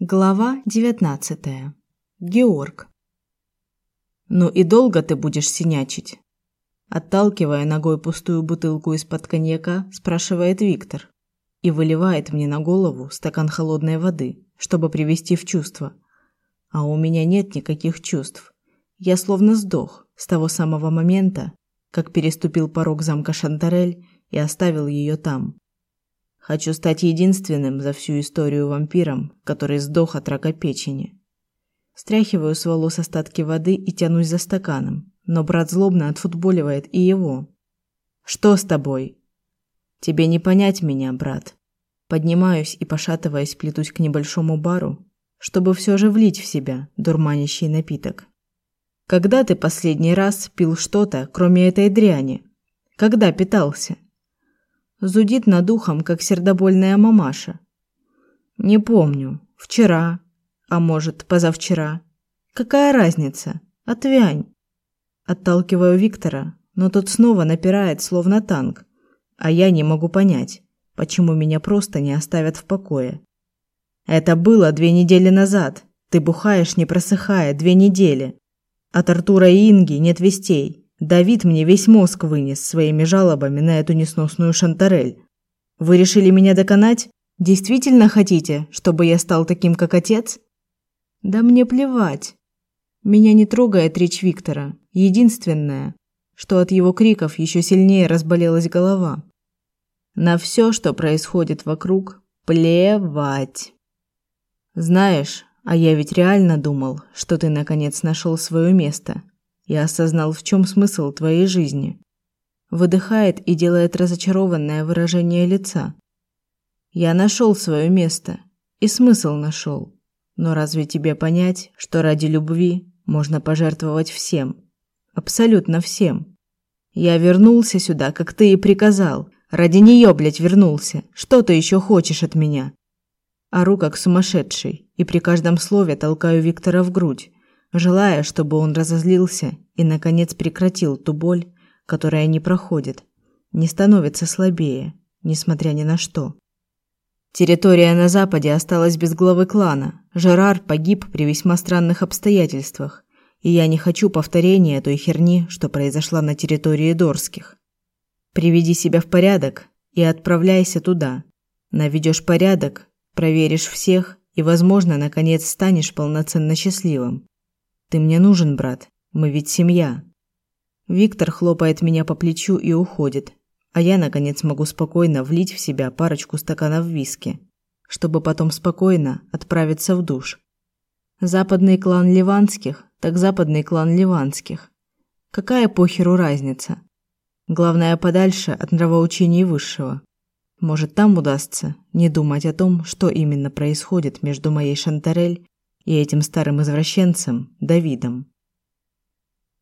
Глава 19. Георг. Ну и долго ты будешь синячить? Отталкивая ногой пустую бутылку из-под коньяка, спрашивает Виктор и выливает мне на голову стакан холодной воды, чтобы привести в чувство. А у меня нет никаких чувств. Я словно сдох с того самого момента, как переступил порог замка Шантарель и оставил ее там. Хочу стать единственным за всю историю вампиром, который сдох от рака печени. Стряхиваю с волос остатки воды и тянусь за стаканом, но брат злобно отфутболивает и его. Что с тобой? Тебе не понять меня, брат. Поднимаюсь и пошатываясь плетусь к небольшому бару, чтобы все же влить в себя дурманящий напиток. Когда ты последний раз пил что-то, кроме этой дряни? Когда питался? Зудит над ухом, как сердобольная мамаша. Не помню. Вчера, а может, позавчера. Какая разница? Отвянь. Отталкиваю Виктора, но тот снова напирает, словно танк. А я не могу понять, почему меня просто не оставят в покое. Это было две недели назад. Ты бухаешь, не просыхая, две недели. От Артура и Инги нет вестей. Давид мне весь мозг вынес своими жалобами на эту несносную Шантарель. Вы решили меня доконать? Действительно хотите, чтобы я стал таким, как отец? Да мне плевать. Меня не трогает речь Виктора. Единственное, что от его криков еще сильнее разболелась голова. На все, что происходит вокруг, плевать. Знаешь, а я ведь реально думал, что ты наконец нашел свое место я осознал, в чем смысл твоей жизни. Выдыхает и делает разочарованное выражение лица. Я нашел свое место и смысл нашел. Но разве тебе понять, что ради любви можно пожертвовать всем? Абсолютно всем. Я вернулся сюда, как ты и приказал. Ради нее, блядь, вернулся. Что ты еще хочешь от меня? Ору как сумасшедший и при каждом слове толкаю Виктора в грудь желая, чтобы он разозлился и наконец прекратил ту боль, которая не проходит, не становится слабее, несмотря ни на что. Территория на западе осталась без главы клана. Жерар погиб при весьма странных обстоятельствах, и я не хочу повторения той херни, что произошла на территории Дорских. Приведи себя в порядок и отправляйся туда. Наведешь порядок, проверишь всех и, возможно, наконец станешь полноценно счастливым. Ты мне нужен, брат. Мы ведь семья. Виктор хлопает меня по плечу и уходит, а я наконец могу спокойно влить в себя парочку стаканов виски, чтобы потом спокойно отправиться в душ. Западный клан Ливанских, так западный клан Ливанских. Какая похеру разница? Главное подальше от нравоучений высшего. Может, там удастся не думать о том, что именно происходит между моей Шантарель и этим старым извращенцем Давидом.